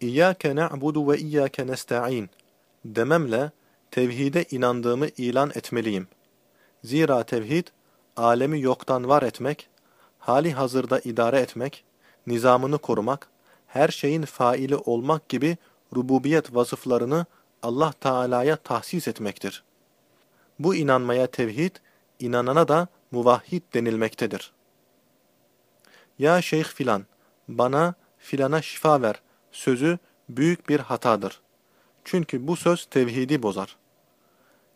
İyyâke na'budu ve iyyâke nesta'in dememle tevhide inandığımı ilan etmeliyim. Zira tevhid, alemi yoktan var etmek, hali hazırda idare etmek, nizamını korumak, her şeyin faili olmak gibi rububiyet vasıflarını Allah Teala'ya tahsis etmektir. Bu inanmaya tevhid, inanana da muvahhid denilmektedir. Ya şeyh filan, bana filana şifa ver sözü büyük bir hatadır. Çünkü bu söz tevhidi bozar.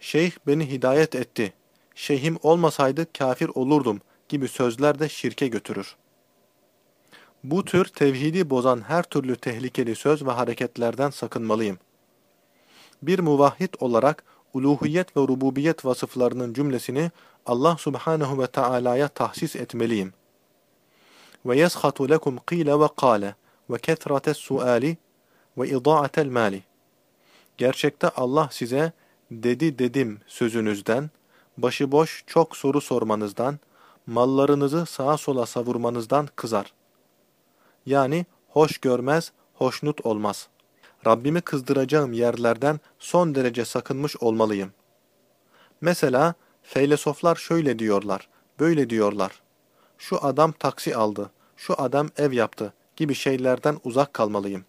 Şeyh beni hidayet etti, şeyhim olmasaydı kafir olurdum gibi sözler de şirke götürür. Bu tür tevhidi bozan her türlü tehlikeli söz ve hareketlerden sakınmalıyım. Bir muvahhid olarak uluhiyet ve rububiyet vasıflarının cümlesini Allah subhanehu ve Taala'ya tahsis etmeliyim. Ve yeshatu lekum qile ve kâle ve ketretes suali ve idaatel mali. Gerçekte Allah size dedi dedim sözünüzden, başıboş çok soru sormanızdan, mallarınızı sağa sola savurmanızdan kızar. Yani hoş görmez, hoşnut olmaz. Rabbimi kızdıracağım yerlerden son derece sakınmış olmalıyım. Mesela feylesoflar şöyle diyorlar, böyle diyorlar. Şu adam taksi aldı, şu adam ev yaptı gibi şeylerden uzak kalmalıyım.